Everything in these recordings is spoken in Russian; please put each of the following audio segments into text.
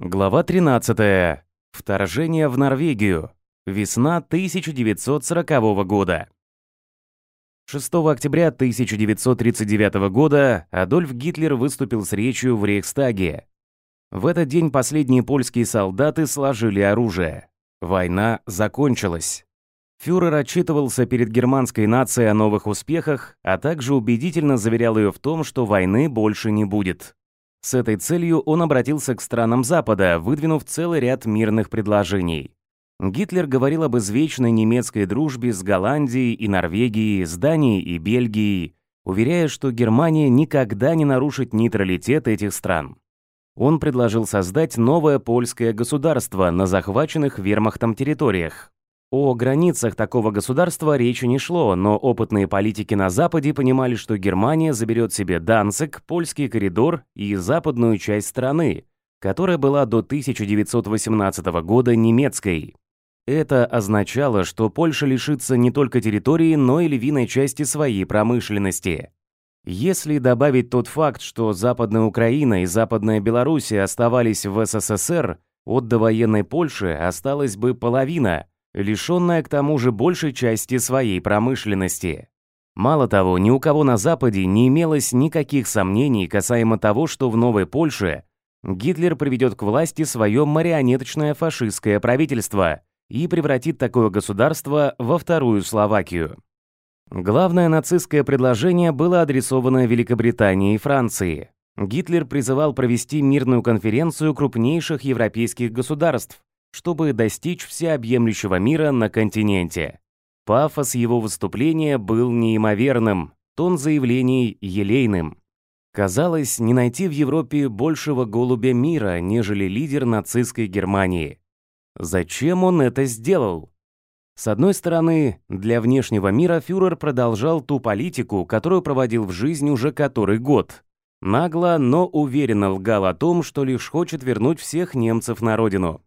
Глава 13. Вторжение в Норвегию. Весна 1940 года. 6 октября 1939 года Адольф Гитлер выступил с речью в Рейхстаге. В этот день последние польские солдаты сложили оружие. Война закончилась. Фюрер отчитывался перед германской нацией о новых успехах, а также убедительно заверял ее в том, что войны больше не будет. С этой целью он обратился к странам Запада, выдвинув целый ряд мирных предложений. Гитлер говорил об извечной немецкой дружбе с Голландией и Норвегией, с Данией и Бельгией, уверяя, что Германия никогда не нарушит нейтралитет этих стран. Он предложил создать новое польское государство на захваченных вермахтом территориях, о границах такого государства речи не шло, но опытные политики на Западе понимали, что Германия заберет себе Данцик, польский коридор и западную часть страны, которая была до 1918 года немецкой. Это означало, что Польша лишится не только территории, но и львиной части своей промышленности. Если добавить тот факт, что Западная Украина и Западная Белоруссия оставались в СССР, от довоенной Польши осталась бы половина – лишенная к тому же большей части своей промышленности. Мало того, ни у кого на Западе не имелось никаких сомнений касаемо того, что в Новой Польше Гитлер приведет к власти свое марионеточное фашистское правительство и превратит такое государство во вторую Словакию. Главное нацистское предложение было адресовано Великобритании и Франции. Гитлер призывал провести мирную конференцию крупнейших европейских государств, чтобы достичь всеобъемлющего мира на континенте. Пафос его выступления был неимоверным, тон заявлений елейным. Казалось, не найти в Европе большего голубя мира, нежели лидер нацистской Германии. Зачем он это сделал? С одной стороны, для внешнего мира фюрер продолжал ту политику, которую проводил в жизнь уже который год. Нагло, но уверенно лгал о том, что лишь хочет вернуть всех немцев на родину.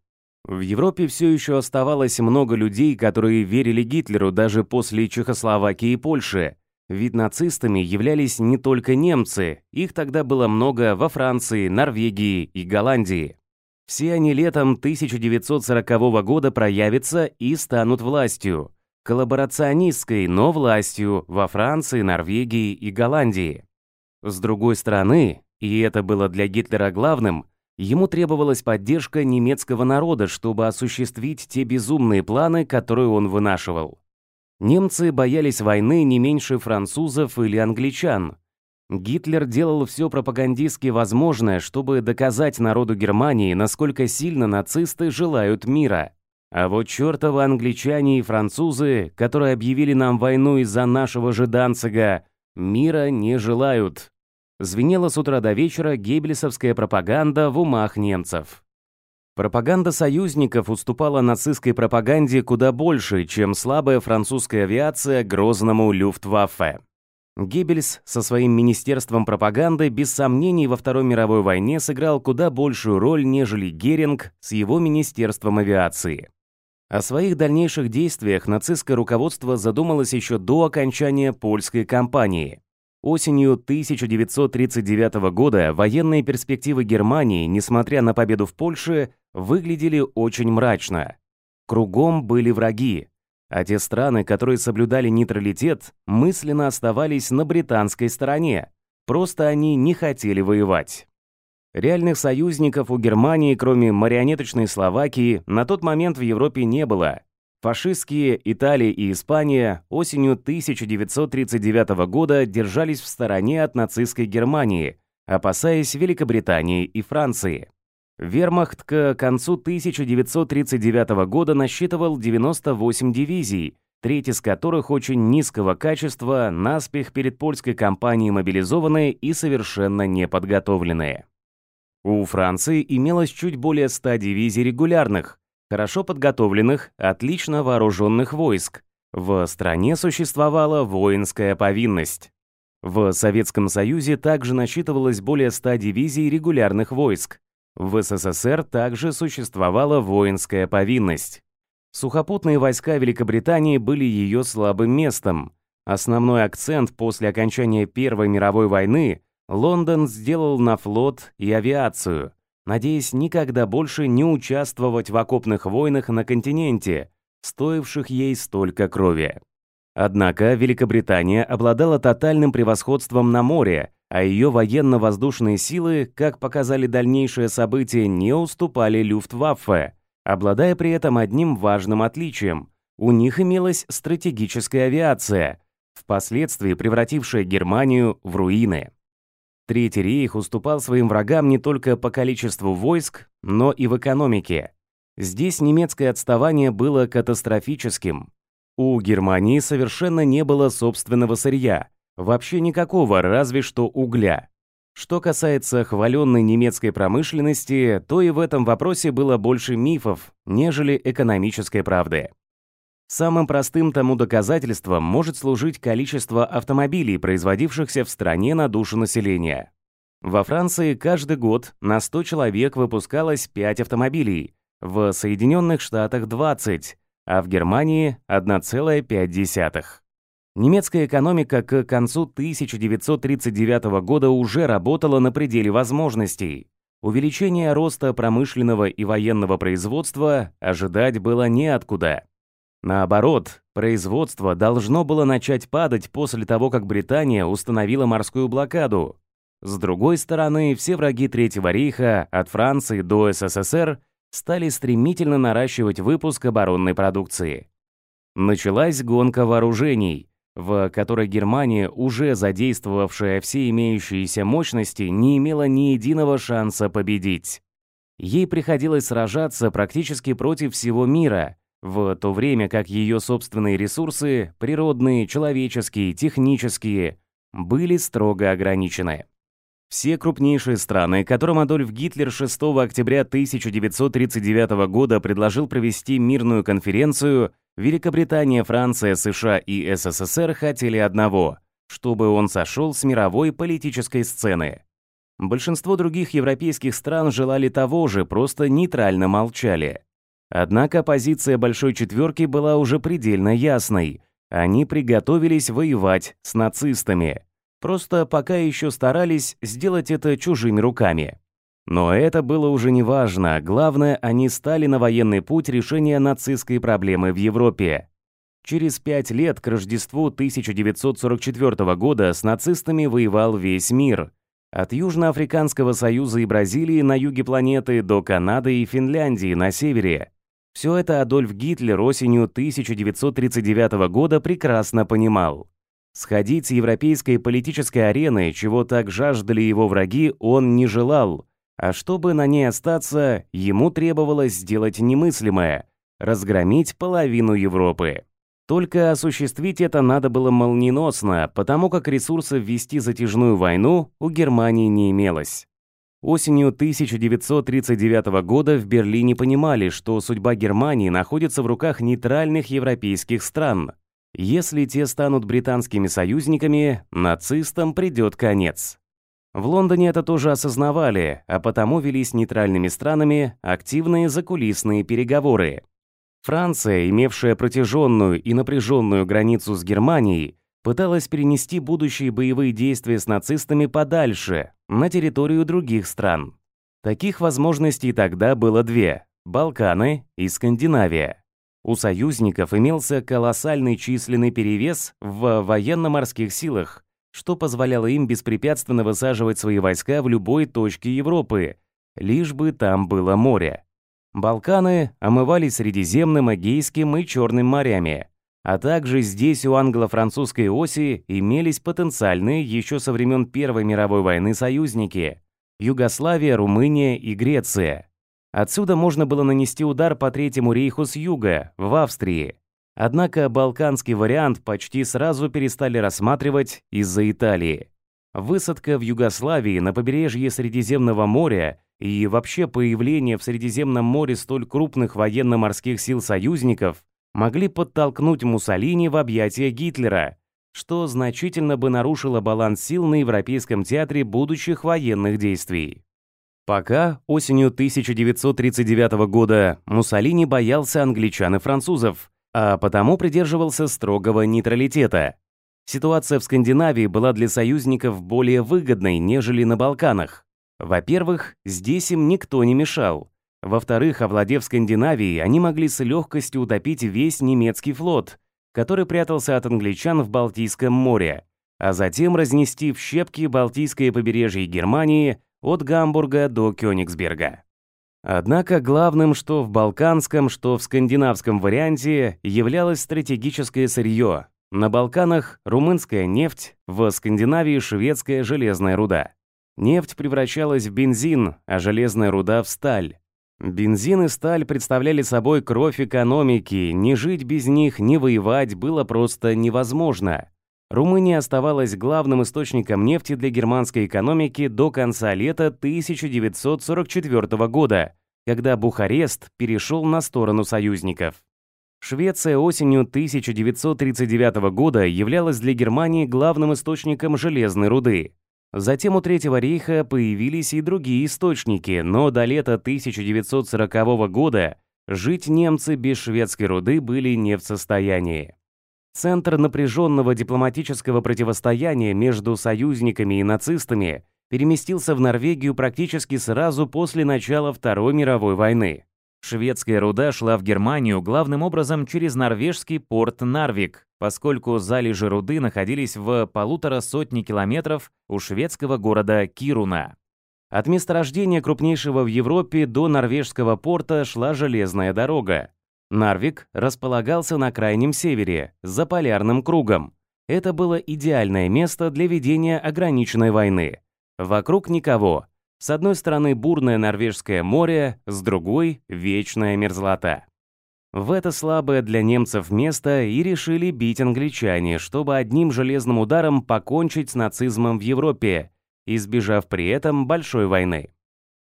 В Европе все еще оставалось много людей, которые верили Гитлеру даже после Чехословакии и Польши. Ведь нацистами являлись не только немцы, их тогда было много во Франции, Норвегии и Голландии. Все они летом 1940 года проявятся и станут властью. Коллаборационистской, но властью во Франции, Норвегии и Голландии. С другой стороны, и это было для Гитлера главным, Ему требовалась поддержка немецкого народа, чтобы осуществить те безумные планы, которые он вынашивал. Немцы боялись войны не меньше французов или англичан. Гитлер делал все пропагандистски возможное, чтобы доказать народу Германии, насколько сильно нацисты желают мира. А вот чертовы англичане и французы, которые объявили нам войну из-за нашего же Данцига, мира не желают звенела с утра до вечера геббельсовская пропаганда в умах немцев. Пропаганда союзников уступала нацистской пропаганде куда больше, чем слабая французская авиация грозному Люфтваффе. Геббельс со своим министерством пропаганды без сомнений во Второй мировой войне сыграл куда большую роль, нежели Геринг с его министерством авиации. О своих дальнейших действиях нацистское руководство задумалось еще до окончания польской кампании. Осенью 1939 года военные перспективы Германии, несмотря на победу в Польше, выглядели очень мрачно. Кругом были враги, а те страны, которые соблюдали нейтралитет, мысленно оставались на британской стороне, просто они не хотели воевать. Реальных союзников у Германии, кроме марионеточной Словакии, на тот момент в Европе не было, Фашистские Италия и Испания осенью 1939 года держались в стороне от нацистской Германии, опасаясь Великобритании и Франции. Вермахт к концу 1939 года насчитывал 98 дивизий, треть из которых очень низкого качества, наспех перед польской кампанией мобилизованные и совершенно неподготовленные. У Франции имелось чуть более 100 дивизий регулярных, хорошо подготовленных, отлично вооруженных войск. В стране существовала воинская повинность. В Советском Союзе также насчитывалось более 100 дивизий регулярных войск. В СССР также существовала воинская повинность. Сухопутные войска Великобритании были ее слабым местом. Основной акцент после окончания Первой мировой войны Лондон сделал на флот и авиацию надеясь никогда больше не участвовать в окопных войнах на континенте, стоивших ей столько крови. Однако Великобритания обладала тотальным превосходством на море, а ее военно-воздушные силы, как показали дальнейшие события, не уступали Люфтваффе, обладая при этом одним важным отличием. У них имелась стратегическая авиация, впоследствии превратившая Германию в руины. Третий рейх уступал своим врагам не только по количеству войск, но и в экономике. Здесь немецкое отставание было катастрофическим. У Германии совершенно не было собственного сырья, вообще никакого, разве что угля. Что касается хваленной немецкой промышленности, то и в этом вопросе было больше мифов, нежели экономической правды. Самым простым тому доказательством может служить количество автомобилей, производившихся в стране на душу населения. Во Франции каждый год на 100 человек выпускалось 5 автомобилей, в Соединенных Штатах 20, а в Германии 1,5. Немецкая экономика к концу 1939 года уже работала на пределе возможностей. Увеличение роста промышленного и военного производства ожидать было неоткуда. Наоборот, производство должно было начать падать после того, как Британия установила морскую блокаду. С другой стороны, все враги Третьего рейха, от Франции до СССР, стали стремительно наращивать выпуск оборонной продукции. Началась гонка вооружений, в которой Германия, уже задействовавшая все имеющиеся мощности, не имела ни единого шанса победить. Ей приходилось сражаться практически против всего мира – в то время как ее собственные ресурсы, природные, человеческие, технические, были строго ограничены. Все крупнейшие страны, которым Адольф Гитлер 6 октября 1939 года предложил провести мирную конференцию, Великобритания, Франция, США и СССР хотели одного – чтобы он сошел с мировой политической сцены. Большинство других европейских стран желали того же, просто нейтрально молчали. Однако позиция Большой Четверки была уже предельно ясной. Они приготовились воевать с нацистами. Просто пока еще старались сделать это чужими руками. Но это было уже не важно, главное, они стали на военный путь решения нацистской проблемы в Европе. Через пять лет к Рождеству 1944 года с нацистами воевал весь мир. От Южноафриканского союза и Бразилии на юге планеты до Канады и Финляндии на севере. Все это Адольф Гитлер осенью 1939 года прекрасно понимал. Сходить с европейской политической арены, чего так жаждали его враги, он не желал. А чтобы на ней остаться, ему требовалось сделать немыслимое – разгромить половину Европы. Только осуществить это надо было молниеносно, потому как ресурсов вести затяжную войну у Германии не имелось. Осенью 1939 года в Берлине понимали, что судьба Германии находится в руках нейтральных европейских стран. Если те станут британскими союзниками, нацистам придет конец. В Лондоне это тоже осознавали, а потому вели с нейтральными странами активные закулисные переговоры. Франция, имевшая протяженную и напряженную границу с Германией, пыталась перенести будущие боевые действия с нацистами подальше, на территорию других стран. Таких возможностей тогда было две – Балканы и Скандинавия. У союзников имелся колоссальный численный перевес в военно-морских силах, что позволяло им беспрепятственно высаживать свои войска в любой точке Европы, лишь бы там было море. Балканы омывались Средиземным, Эгейским и Черным морями – а также здесь у англо-французской оси имелись потенциальные еще со времен Первой мировой войны союзники – Югославия, Румыния и Греция. Отсюда можно было нанести удар по Третьему рейху с юга, в Австрии. Однако балканский вариант почти сразу перестали рассматривать из-за Италии. Высадка в Югославии на побережье Средиземного моря и вообще появление в Средиземном море столь крупных военно-морских сил союзников могли подтолкнуть Муссолини в объятия Гитлера, что значительно бы нарушило баланс сил на Европейском театре будущих военных действий. Пока осенью 1939 года Муссолини боялся англичан и французов, а потому придерживался строгого нейтралитета. Ситуация в Скандинавии была для союзников более выгодной, нежели на Балканах. Во-первых, здесь им никто не мешал, во-вторых, овладев Скандинавией, они могли с легкостью утопить весь немецкий флот, который прятался от англичан в Балтийском море, а затем разнести в щепки Балтийское побережье Германии от Гамбурга до Кёнигсберга. Однако главным что в балканском, что в скандинавском варианте являлось стратегическое сырье. На Балканах – румынская нефть, в Скандинавии – шведская железная руда. Нефть превращалась в бензин, а железная руда – в сталь. Бензин и сталь представляли собой кровь экономики, не жить без них, не воевать было просто невозможно. Румыния оставалась главным источником нефти для германской экономики до конца лета 1944 года, когда Бухарест перешел на сторону союзников. Швеция осенью 1939 года являлась для Германии главным источником железной руды. Затем у Третьего рейха появились и другие источники, но до лета 1940 года жить немцы без шведской руды были не в состоянии. Центр напряженного дипломатического противостояния между союзниками и нацистами переместился в Норвегию практически сразу после начала Второй мировой войны. Шведская руда шла в Германию главным образом через норвежский порт Нарвик, поскольку залежи руды находились в полутора сотни километров у шведского города Кируна. От месторождения крупнейшего в Европе до норвежского порта шла железная дорога. Нарвик располагался на крайнем севере, за полярным кругом. Это было идеальное место для ведения ограниченной войны. Вокруг никого, с одной стороны бурное Норвежское море, с другой — вечная мерзлота. В это слабое для немцев место и решили бить англичане, чтобы одним железным ударом покончить с нацизмом в Европе, избежав при этом большой войны.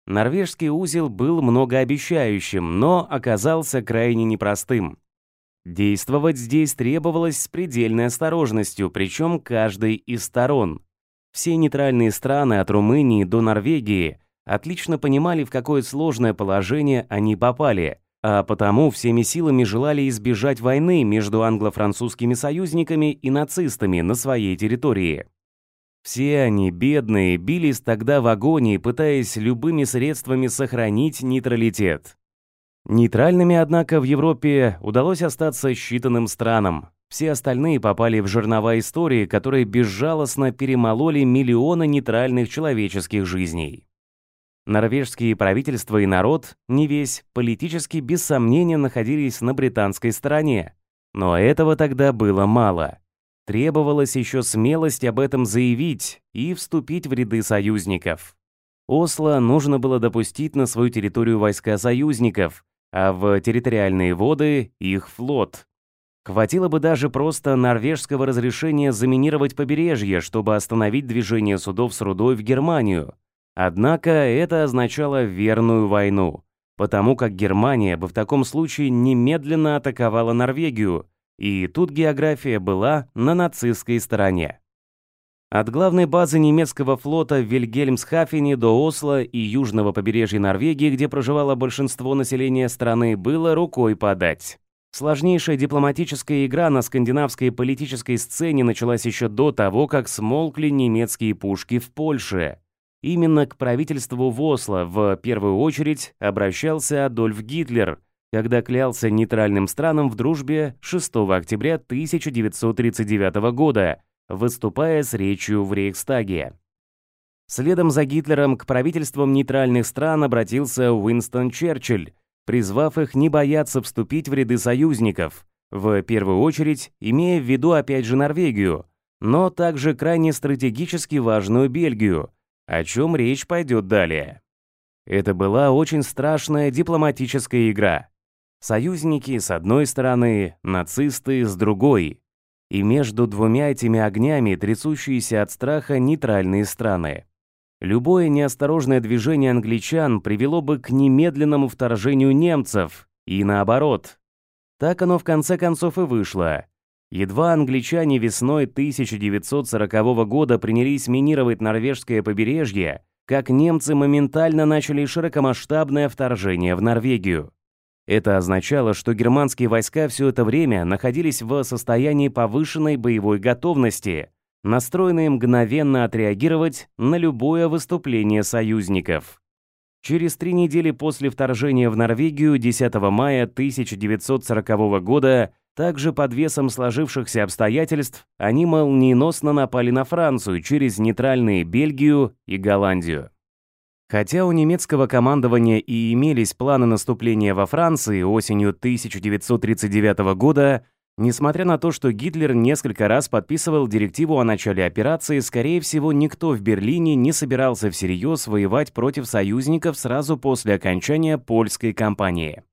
Норвежский узел был многообещающим, но оказался крайне непростым. Действовать здесь требовалось с предельной осторожностью, причем каждой из сторон — все нейтральные страны от Румынии до Норвегии отлично понимали, в какое сложное положение они попали, а потому всеми силами желали избежать войны между англо-французскими союзниками и нацистами на своей территории. Все они, бедные, бились тогда в агонии, пытаясь любыми средствами сохранить нейтралитет. Нейтральными, однако, в Европе удалось остаться считанным странам. Все остальные попали в жернова истории, которые безжалостно перемололи миллионы нейтральных человеческих жизней. Норвежские правительства и народ, не весь, политически без сомнения находились на британской стороне. Но этого тогда было мало. Требовалась еще смелость об этом заявить и вступить в ряды союзников. Осло нужно было допустить на свою территорию войска союзников, а в территориальные воды их флот. Хватило бы даже просто норвежского разрешения заминировать побережье, чтобы остановить движение судов с рудой в Германию. Однако это означало верную войну, потому как Германия бы в таком случае немедленно атаковала Норвегию, и тут география была на нацистской стороне. От главной базы немецкого флота в Вильгельмсхафене до Осло и южного побережья Норвегии, где проживало большинство населения страны, было рукой подать. Сложнейшая дипломатическая игра на скандинавской политической сцене началась еще до того, как смолкли немецкие пушки в Польше. Именно к правительству Восла в первую очередь обращался Адольф Гитлер, когда клялся нейтральным странам в дружбе 6 октября 1939 года, выступая с речью в Рейхстаге. Следом за Гитлером к правительствам нейтральных стран обратился Уинстон Черчилль, призвав их не бояться вступить в ряды союзников, в первую очередь имея в виду опять же Норвегию, но также крайне стратегически важную Бельгию, о чем речь пойдет далее. Это была очень страшная дипломатическая игра. Союзники с одной стороны, нацисты с другой. И между двумя этими огнями трясущиеся от страха нейтральные страны. Любое неосторожное движение англичан привело бы к немедленному вторжению немцев, и наоборот. Так оно в конце концов и вышло. Едва англичане весной 1940 года принялись минировать норвежское побережье, как немцы моментально начали широкомасштабное вторжение в Норвегию. Это означало, что германские войска все это время находились в состоянии повышенной боевой готовности, настроенные мгновенно отреагировать на любое выступление союзников. Через три недели после вторжения в Норвегию 10 мая 1940 года также под весом сложившихся обстоятельств они молниеносно напали на Францию через нейтральные Бельгию и Голландию. Хотя у немецкого командования и имелись планы наступления во Франции осенью 1939 года, Несмотря на то, что Гитлер несколько раз подписывал директиву о начале операции, скорее всего, никто в Берлине не собирался всерьез воевать против союзников сразу после окончания польской кампании.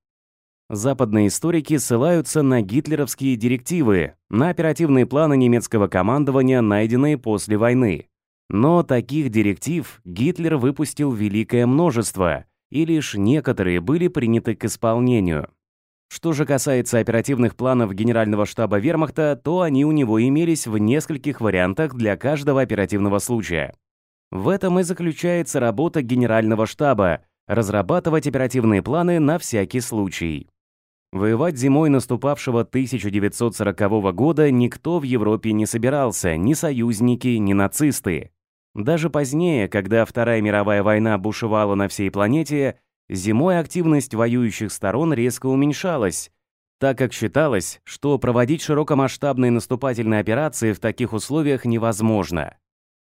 Западные историки ссылаются на гитлеровские директивы, на оперативные планы немецкого командования, найденные после войны. Но таких директив Гитлер выпустил великое множество, и лишь некоторые были приняты к исполнению. Что же касается оперативных планов Генерального штаба Вермахта, то они у него имелись в нескольких вариантах для каждого оперативного случая. В этом и заключается работа Генерального штаба – разрабатывать оперативные планы на всякий случай. Воевать зимой наступавшего 1940 года никто в Европе не собирался, ни союзники, ни нацисты. Даже позднее, когда Вторая мировая война бушевала на всей планете, Зимой активность воюющих сторон резко уменьшалась, так как считалось, что проводить широкомасштабные наступательные операции в таких условиях невозможно.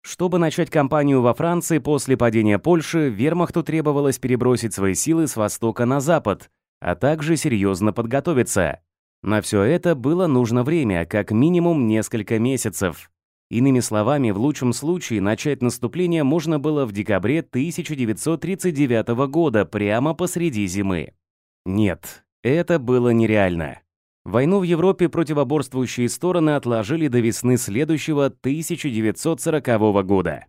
Чтобы начать кампанию во Франции после падения Польши, вермахту требовалось перебросить свои силы с востока на запад, а также серьезно подготовиться. На все это было нужно время, как минимум несколько месяцев. Иными словами, в лучшем случае начать наступление можно было в декабре 1939 года, прямо посреди зимы. Нет, это было нереально. Войну в Европе противоборствующие стороны отложили до весны следующего 1940 года.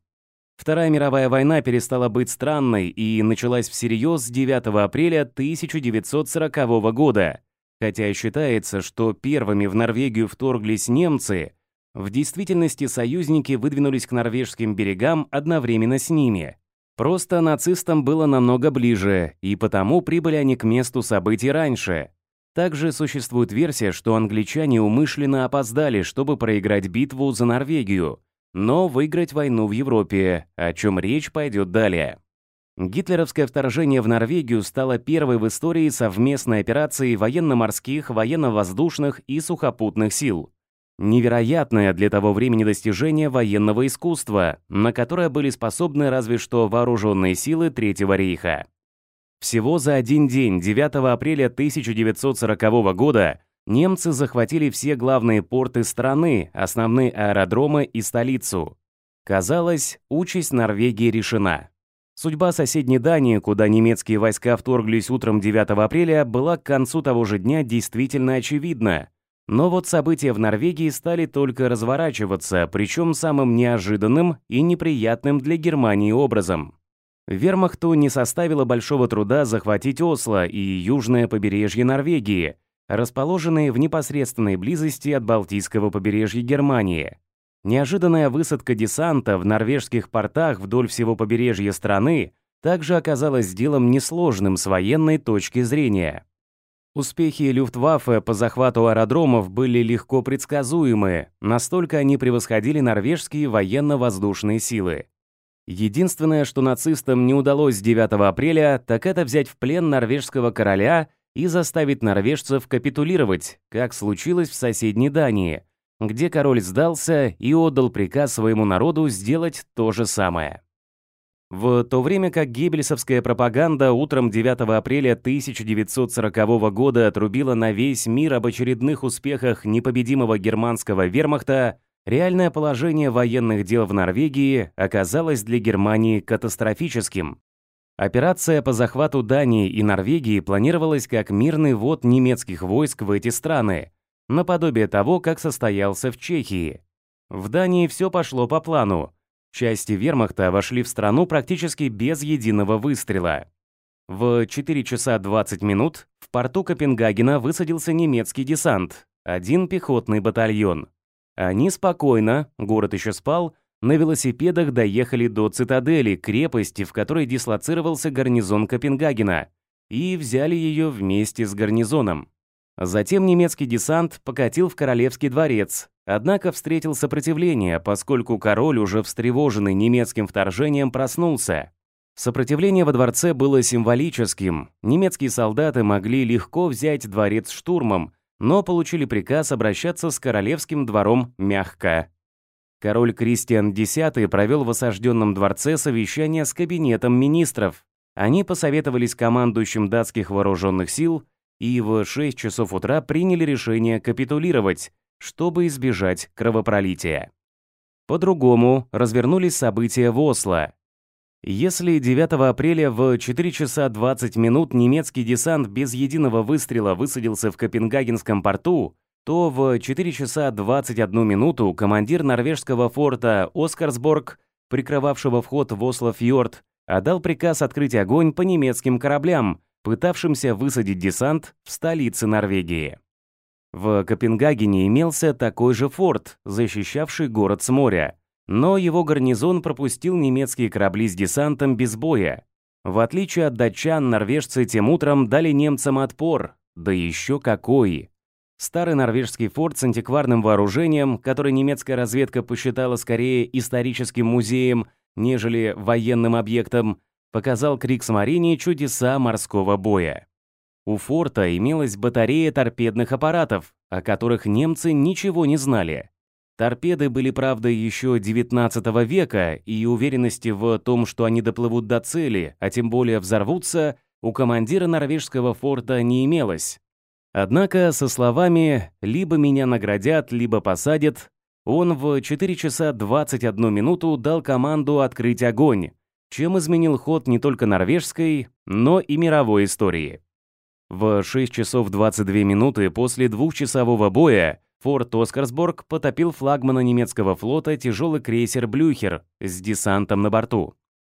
Вторая мировая война перестала быть странной и началась всерьез с 9 апреля 1940 года, хотя считается, что первыми в Норвегию вторглись немцы – в действительности союзники выдвинулись к норвежским берегам одновременно с ними. Просто нацистам было намного ближе, и потому прибыли они к месту событий раньше. Также существует версия, что англичане умышленно опоздали, чтобы проиграть битву за Норвегию, но выиграть войну в Европе, о чем речь пойдет далее. Гитлеровское вторжение в Норвегию стало первой в истории совместной операцией военно-морских, военно-воздушных и сухопутных сил – невероятное для того времени достижение военного искусства, на которое были способны разве что вооруженные силы Третьего рейха. Всего за один день, 9 апреля 1940 года, немцы захватили все главные порты страны, основные аэродромы и столицу. Казалось, участь Норвегии решена. Судьба соседней Дании, куда немецкие войска вторглись утром 9 апреля, была к концу того же дня действительно очевидна – но вот события в Норвегии стали только разворачиваться, причем самым неожиданным и неприятным для Германии образом. Вермахту не составило большого труда захватить Осло и южное побережье Норвегии, расположенные в непосредственной близости от Балтийского побережья Германии. Неожиданная высадка десанта в норвежских портах вдоль всего побережья страны также оказалась делом несложным с военной точки зрения. Успехи Люфтваффе по захвату аэродромов были легко предсказуемы, настолько они превосходили норвежские военно-воздушные силы. Единственное, что нацистам не удалось 9 апреля, так это взять в плен норвежского короля и заставить норвежцев капитулировать, как случилось в соседней Дании, где король сдался и отдал приказ своему народу сделать то же самое. В то время как гибельсовская пропаганда утром 9 апреля 1940 года отрубила на весь мир об очередных успехах непобедимого германского вермахта, реальное положение военных дел в Норвегии оказалось для Германии катастрофическим. Операция по захвату Дании и Норвегии планировалась как мирный ввод немецких войск в эти страны, наподобие того, как состоялся в Чехии. В Дании все пошло по плану – части вермахта вошли в страну практически без единого выстрела. В 4 часа 20 минут в порту Копенгагена высадился немецкий десант, один пехотный батальон. Они спокойно, город еще спал, на велосипедах доехали до цитадели, крепости, в которой дислоцировался гарнизон Копенгагена, и взяли ее вместе с гарнизоном. Затем немецкий десант покатил в Королевский дворец, Однако встретил сопротивление, поскольку король, уже встревоженный немецким вторжением, проснулся. Сопротивление во дворце было символическим. Немецкие солдаты могли легко взять дворец штурмом, но получили приказ обращаться с королевским двором мягко. Король Кристиан X провел в осажденном дворце совещание с кабинетом министров. Они посоветовались командующим датских вооруженных сил и в 6 часов утра приняли решение капитулировать, чтобы избежать кровопролития. По-другому развернулись события в Осло. Если 9 апреля в 4 часа 20 минут немецкий десант без единого выстрела высадился в Копенгагенском порту, то в 4 часа 21 минуту командир норвежского форта Оскарсборг, прикрывавшего вход в Осло-фьорд, отдал приказ открыть огонь по немецким кораблям, пытавшимся высадить десант в столице Норвегии. В Копенгагене имелся такой же форт, защищавший город с моря. Но его гарнизон пропустил немецкие корабли с десантом без боя. В отличие от датчан, норвежцы тем утром дали немцам отпор. Да еще какой! Старый норвежский форт с антикварным вооружением, который немецкая разведка посчитала скорее историческим музеем, нежели военным объектом, показал Криксмарине чудеса морского боя. У форта имелась батарея торпедных аппаратов, о которых немцы ничего не знали. Торпеды были, правда, еще 19 века, и уверенности в том, что они доплывут до цели, а тем более взорвутся, у командира норвежского форта не имелось. Однако со словами «либо меня наградят, либо посадят» он в 4 часа 21 минуту дал команду открыть огонь, чем изменил ход не только норвежской, но и мировой истории. В 6 часов 22 минуты после двухчасового боя форт Оскарсборг потопил флагмана немецкого флота тяжелый крейсер «Блюхер» с десантом на борту.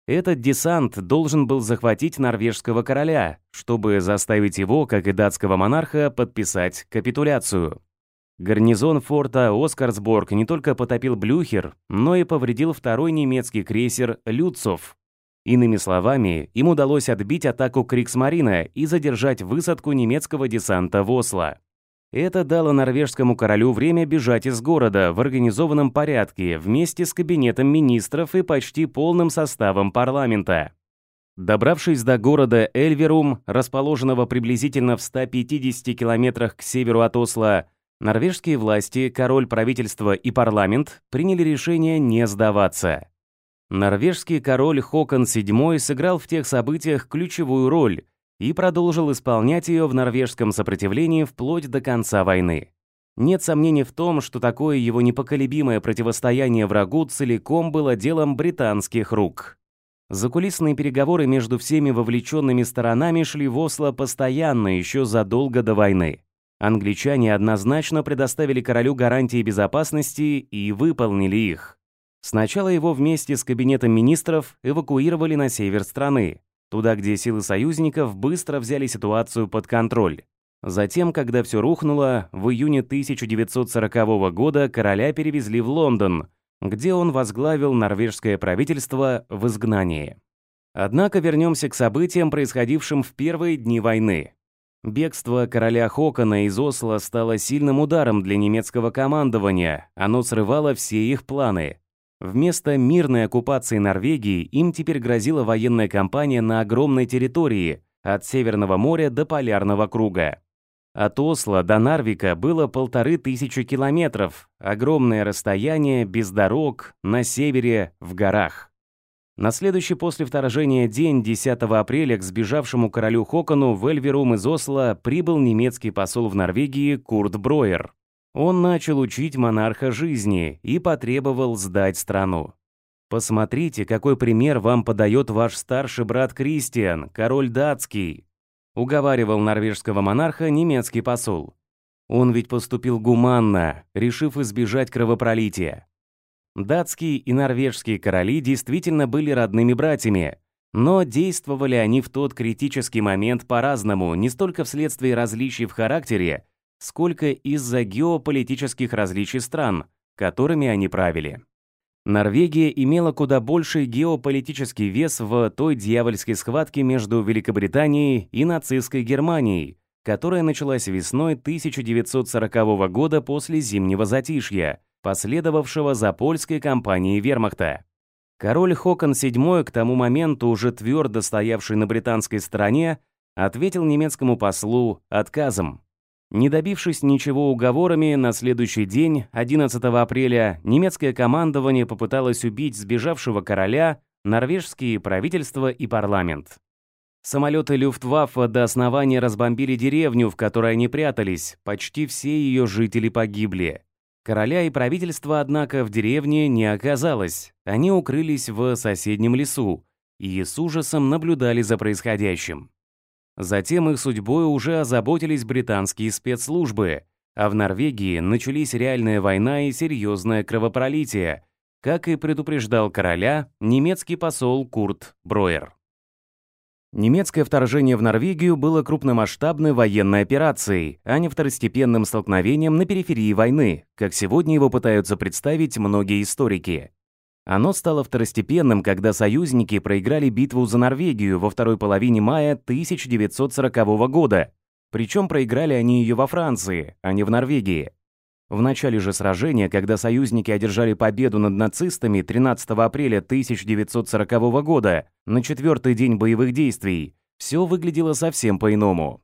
Этот десант должен был захватить норвежского короля, чтобы заставить его, как и датского монарха, подписать капитуляцию. Гарнизон форта Оскарсборг не только потопил Блюхер, но и повредил второй немецкий крейсер «Люцов», Иными словами, им удалось отбить атаку Криксмарина и задержать высадку немецкого десанта в Осло. Это дало норвежскому королю время бежать из города в организованном порядке вместе с кабинетом министров и почти полным составом парламента. Добравшись до города Эльверум, расположенного приблизительно в 150 километрах к северу от Осло, норвежские власти, король, правительства и парламент приняли решение не сдаваться. Норвежский король Хокон VII сыграл в тех событиях ключевую роль и продолжил исполнять ее в норвежском сопротивлении вплоть до конца войны. Нет сомнений в том, что такое его непоколебимое противостояние врагу целиком было делом британских рук. Закулисные переговоры между всеми вовлеченными сторонами шли в Осло постоянно еще задолго до войны. Англичане однозначно предоставили королю гарантии безопасности и выполнили их. Сначала его вместе с кабинетом министров эвакуировали на север страны, туда, где силы союзников быстро взяли ситуацию под контроль. Затем, когда все рухнуло, в июне 1940 года короля перевезли в Лондон, где он возглавил норвежское правительство в изгнании. Однако вернемся к событиям, происходившим в первые дни войны. Бегство короля Хокона из Осло стало сильным ударом для немецкого командования, оно срывало все их планы, Вместо мирной оккупации Норвегии им теперь грозила военная кампания на огромной территории, от Северного моря до Полярного круга. От Осло до Нарвика было полторы тысячи километров, огромное расстояние, без дорог, на севере, в горах. На следующий после вторжения день 10 апреля к сбежавшему королю Хокону в Эльверум из Осло прибыл немецкий посол в Норвегии Курт Броер. Он начал учить монарха жизни и потребовал сдать страну. Посмотрите, какой пример вам подает ваш старший брат Кристиан, король датский, уговаривал норвежского монарха немецкий посол. Он ведь поступил гуманно, решив избежать кровопролития. Датские и норвежские короли действительно были родными братьями, но действовали они в тот критический момент по-разному, не столько вследствие различий в характере, сколько из-за геополитических различий стран, которыми они правили. Норвегия имела куда больший геополитический вес в той дьявольской схватке между Великобританией и нацистской Германией, которая началась весной 1940 года после зимнего затишья, последовавшего за польской кампанией вермахта. Король Хокон VII, к тому моменту уже твердо стоявший на британской стороне, ответил немецкому послу отказом. Не добившись ничего уговорами, на следующий день, 11 апреля, немецкое командование попыталось убить сбежавшего короля, норвежские правительства и парламент. Самолеты Люфтваффе до основания разбомбили деревню, в которой они прятались, почти все ее жители погибли. Короля и правительство однако, в деревне не оказалось, они укрылись в соседнем лесу и с ужасом наблюдали за происходящим. Затем их судьбой уже озаботились британские спецслужбы, а в Норвегии начались реальная война и серьезное кровопролитие, как и предупреждал короля немецкий посол Курт Броер. Немецкое вторжение в Норвегию было крупномасштабной военной операцией, а не второстепенным столкновением на периферии войны, как сегодня его пытаются представить многие историки. Оно стало второстепенным, когда союзники проиграли битву за Норвегию во второй половине мая 1940 года. Причем проиграли они ее во Франции, а не в Норвегии. В начале же сражения, когда союзники одержали победу над нацистами 13 апреля 1940 года, на четвертый день боевых действий, все выглядело совсем по-иному.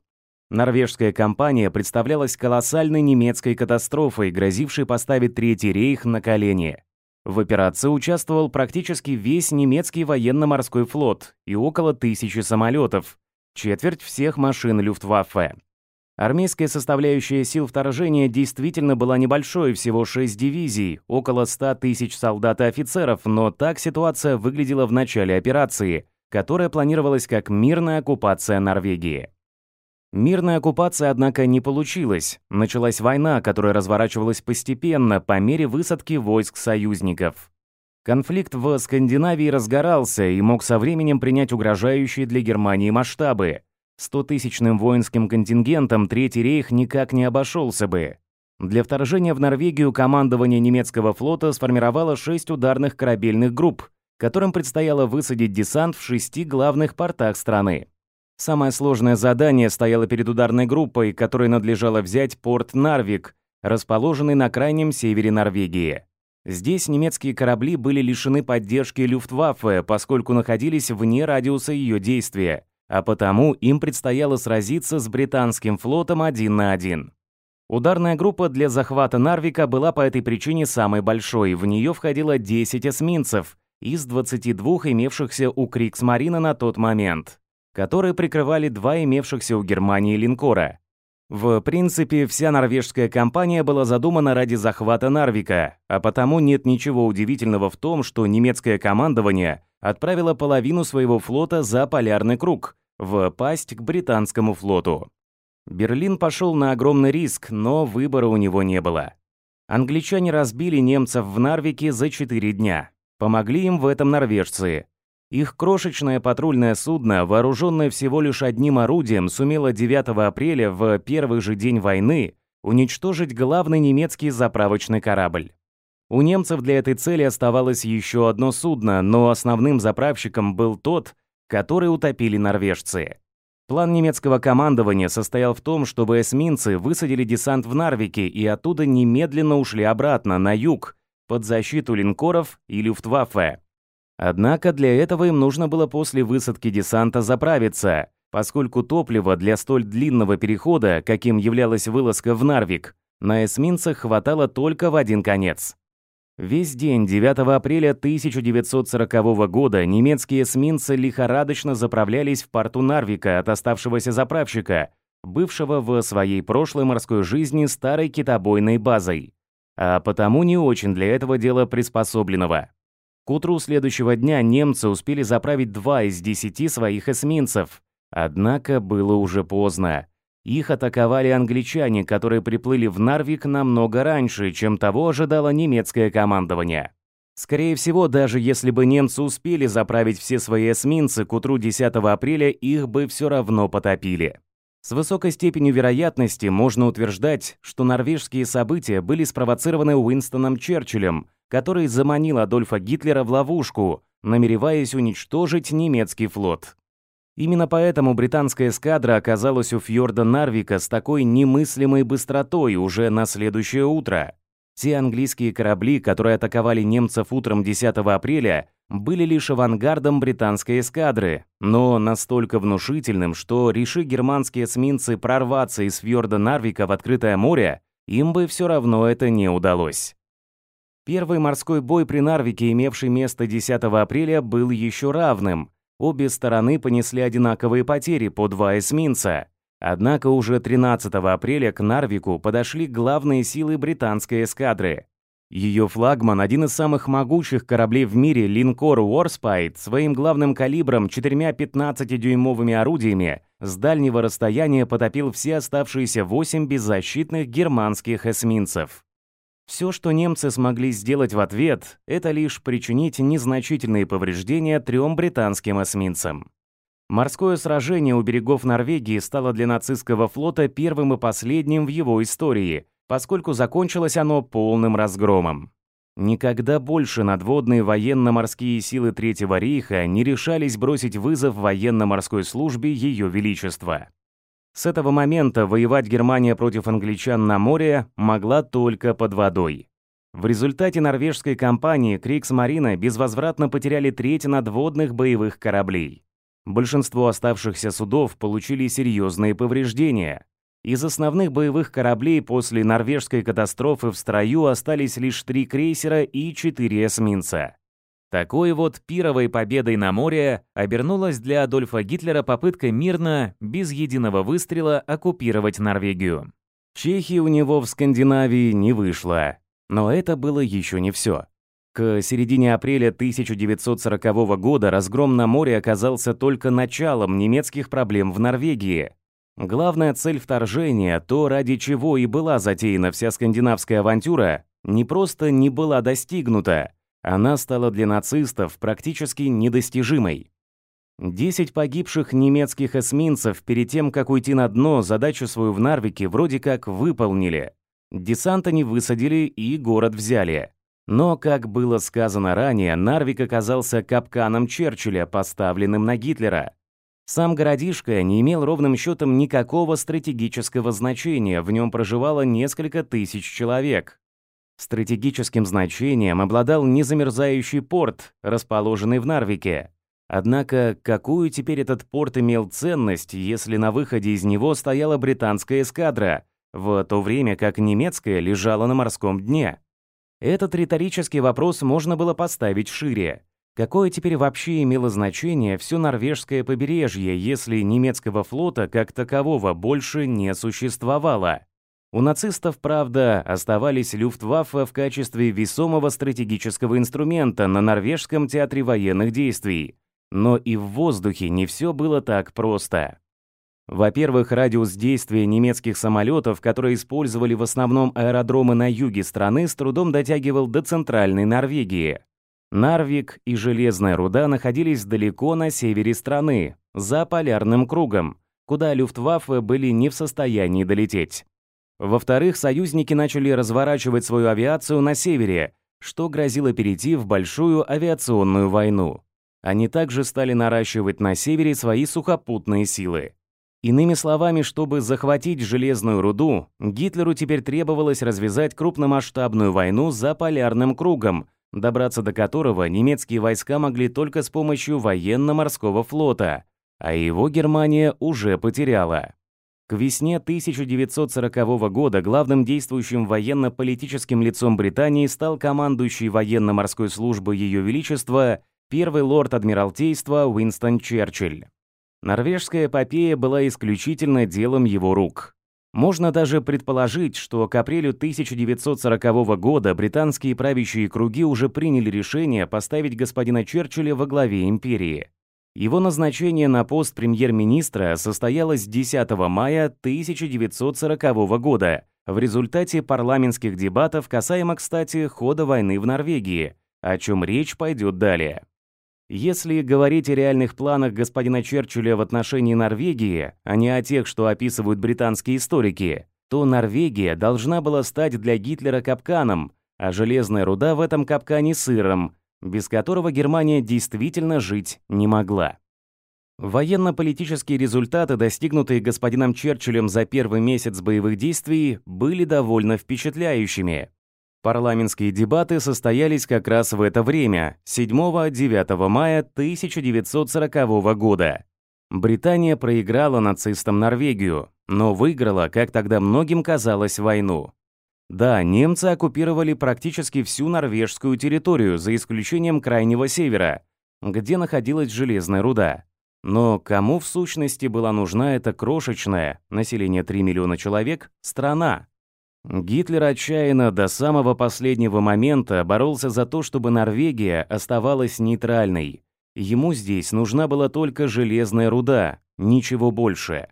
Норвежская кампания представлялась колоссальной немецкой катастрофой, грозившей поставить Третий рейх на колени. В операции участвовал практически весь немецкий военно-морской флот и около тысячи самолетов, четверть всех машин Люфтваффе. Армейская составляющая сил вторжения действительно была небольшой, всего 6 дивизий, около 100 тысяч солдат и офицеров, но так ситуация выглядела в начале операции, которая планировалась как мирная оккупация Норвегии. Мирная оккупация, однако, не получилась. Началась война, которая разворачивалась постепенно по мере высадки войск союзников. Конфликт в Скандинавии разгорался и мог со временем принять угрожающие для Германии масштабы. Стотысячным воинским контингентом Третий рейх никак не обошелся бы. Для вторжения в Норвегию командование немецкого флота сформировало шесть ударных корабельных групп, которым предстояло высадить десант в шести главных портах страны. Самое сложное задание стояло перед ударной группой, которой надлежало взять порт Нарвик, расположенный на крайнем севере Норвегии. Здесь немецкие корабли были лишены поддержки Люфтваффе, поскольку находились вне радиуса ее действия, а потому им предстояло сразиться с британским флотом один на один. Ударная группа для захвата Нарвика была по этой причине самой большой, в нее входило 10 эсминцев из 22 имевшихся у Криксмарина на тот момент которые прикрывали два имевшихся у Германии линкора. В принципе, вся норвежская компания была задумана ради захвата Нарвика, а потому нет ничего удивительного в том, что немецкое командование отправило половину своего флота за полярный круг, в пасть к британскому флоту. Берлин пошел на огромный риск, но выбора у него не было. Англичане разбили немцев в Нарвике за четыре дня. Помогли им в этом норвежцы, их крошечное патрульное судно, вооруженное всего лишь одним орудием, сумело 9 апреля в первый же день войны уничтожить главный немецкий заправочный корабль. У немцев для этой цели оставалось еще одно судно, но основным заправщиком был тот, который утопили норвежцы. План немецкого командования состоял в том, чтобы эсминцы высадили десант в Нарвике и оттуда немедленно ушли обратно, на юг, под защиту линкоров и люфтваффе. Однако для этого им нужно было после высадки десанта заправиться, поскольку топлива для столь длинного перехода, каким являлась вылазка в Нарвик, на эсминцах хватало только в один конец. Весь день 9 апреля 1940 года немецкие эсминцы лихорадочно заправлялись в порту Нарвика от оставшегося заправщика, бывшего в своей прошлой морской жизни старой китобойной базой, а потому не очень для этого дела приспособленного. К утру следующего дня немцы успели заправить два из десяти своих эсминцев. Однако было уже поздно. Их атаковали англичане, которые приплыли в Нарвик намного раньше, чем того ожидало немецкое командование. Скорее всего, даже если бы немцы успели заправить все свои эсминцы, к утру 10 апреля их бы все равно потопили. С высокой степенью вероятности можно утверждать, что норвежские события были спровоцированы Уинстоном Черчиллем, который заманил Адольфа Гитлера в ловушку, намереваясь уничтожить немецкий флот. Именно поэтому британская эскадра оказалась у фьорда Нарвика с такой немыслимой быстротой уже на следующее утро. Те английские корабли, которые атаковали немцев утром 10 апреля, были лишь авангардом британской эскадры, но настолько внушительным, что реши германские эсминцы прорваться из фьорда Нарвика в открытое море, им бы все равно это не удалось. Первый морской бой при Нарвике, имевший место 10 апреля, был еще равным. Обе стороны понесли одинаковые потери по два эсминца. Однако уже 13 апреля к Нарвику подошли главные силы британской эскадры. Ее флагман, один из самых могучих кораблей в мире, линкор Warspite, своим главным калибром, четырьмя 15-дюймовыми орудиями, с дальнего расстояния потопил все оставшиеся восемь беззащитных германских эсминцев. Все, что немцы смогли сделать в ответ, это лишь причинить незначительные повреждения трем британским эсминцам. Морское сражение у берегов Норвегии стало для нацистского флота первым и последним в его истории – поскольку закончилось оно полным разгромом. Никогда больше надводные военно-морские силы Третьего рейха не решались бросить вызов военно-морской службе Ее Величества. С этого момента воевать Германия против англичан на море могла только под водой. В результате норвежской кампании Криксмарина безвозвратно потеряли треть надводных боевых кораблей. Большинство оставшихся судов получили серьезные повреждения, из основных боевых кораблей после норвежской катастрофы в строю остались лишь три крейсера и четыре эсминца. Такой вот пировой победой на море обернулась для Адольфа Гитлера попытка мирно, без единого выстрела, оккупировать Норвегию. Чехии у него в Скандинавии не вышло. Но это было еще не все. К середине апреля 1940 года разгром на море оказался только началом немецких проблем в Норвегии, Главная цель вторжения, то, ради чего и была затеяна вся скандинавская авантюра, не просто не была достигнута, она стала для нацистов практически недостижимой. Десять погибших немецких эсминцев перед тем, как уйти на дно, задачу свою в Нарвике вроде как выполнили. Десант они высадили и город взяли. Но, как было сказано ранее, Нарвик оказался капканом Черчилля, поставленным на Гитлера. Сам городишко не имел ровным счетом никакого стратегического значения, в нем проживало несколько тысяч человек. Стратегическим значением обладал незамерзающий порт, расположенный в Нарвике. Однако, какую теперь этот порт имел ценность, если на выходе из него стояла британская эскадра, в то время как немецкая лежала на морском дне? Этот риторический вопрос можно было поставить шире. Какое теперь вообще имело значение все норвежское побережье, если немецкого флота как такового больше не существовало? У нацистов, правда, оставались люфтваффе в качестве весомого стратегического инструмента на норвежском театре военных действий. Но и в воздухе не все было так просто. Во-первых, радиус действия немецких самолетов, которые использовали в основном аэродромы на юге страны, с трудом дотягивал до центральной Норвегии. Нарвик и Железная Руда находились далеко на севере страны, за полярным кругом, куда Люфтваффе были не в состоянии долететь. Во-вторых, союзники начали разворачивать свою авиацию на севере, что грозило перейти в большую авиационную войну. Они также стали наращивать на севере свои сухопутные силы. Иными словами, чтобы захватить железную руду, Гитлеру теперь требовалось развязать крупномасштабную войну за полярным кругом, добраться до которого немецкие войска могли только с помощью военно-морского флота, а его Германия уже потеряла. К весне 1940 года главным действующим военно-политическим лицом Британии стал командующий военно-морской службы Ее Величества первый лорд Адмиралтейства Уинстон Черчилль. Норвежская эпопея была исключительно делом его рук. Можно даже предположить, что к апрелю 1940 года британские правящие круги уже приняли решение поставить господина Черчилля во главе империи. Его назначение на пост премьер-министра состоялось 10 мая 1940 года в результате парламентских дебатов касаемо, кстати, хода войны в Норвегии, о чем речь пойдет далее. Если говорить о реальных планах господина Черчилля в отношении Норвегии, а не о тех, что описывают британские историки, то Норвегия должна была стать для Гитлера капканом, а железная руда в этом капкане сыром, без которого Германия действительно жить не могла. Военно-политические результаты, достигнутые господином Черчиллем за первый месяц боевых действий, были довольно впечатляющими. Парламентские дебаты состоялись как раз в это время, 7-9 мая 1940 года. Британия проиграла нацистам Норвегию, но выиграла, как тогда многим казалось, войну. Да, немцы оккупировали практически всю норвежскую территорию, за исключением Крайнего Севера, где находилась железная руда. Но кому в сущности была нужна эта крошечная, население 3 миллиона человек, страна? Гитлер отчаянно до самого последнего момента боролся за то, чтобы Норвегия оставалась нейтральной. Ему здесь нужна была только железная руда, ничего больше.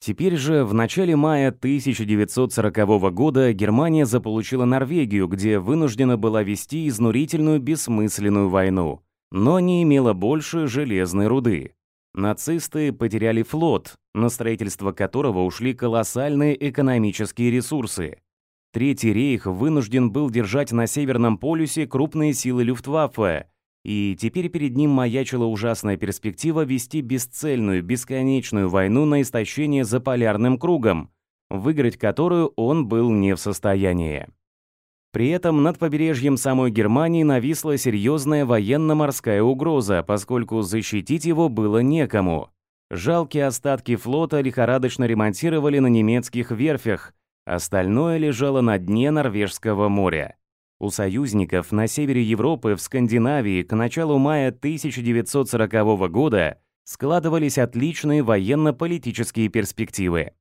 Теперь же, в начале мая 1940 года, Германия заполучила Норвегию, где вынуждена была вести изнурительную бессмысленную войну, но не имела больше железной руды. Нацисты потеряли флот, на строительство которого ушли колоссальные экономические ресурсы. Третий рейх вынужден был держать на Северном полюсе крупные силы Люфтваффе, и теперь перед ним маячила ужасная перспектива вести бесцельную, бесконечную войну на истощение за полярным кругом, выиграть которую он был не в состоянии. При этом над побережьем самой Германии нависла серьезная военно-морская угроза, поскольку защитить его было некому. Жалкие остатки флота лихорадочно ремонтировали на немецких верфях, остальное лежало на дне Норвежского моря. У союзников на севере Европы, в Скандинавии, к началу мая 1940 года складывались отличные военно-политические перспективы.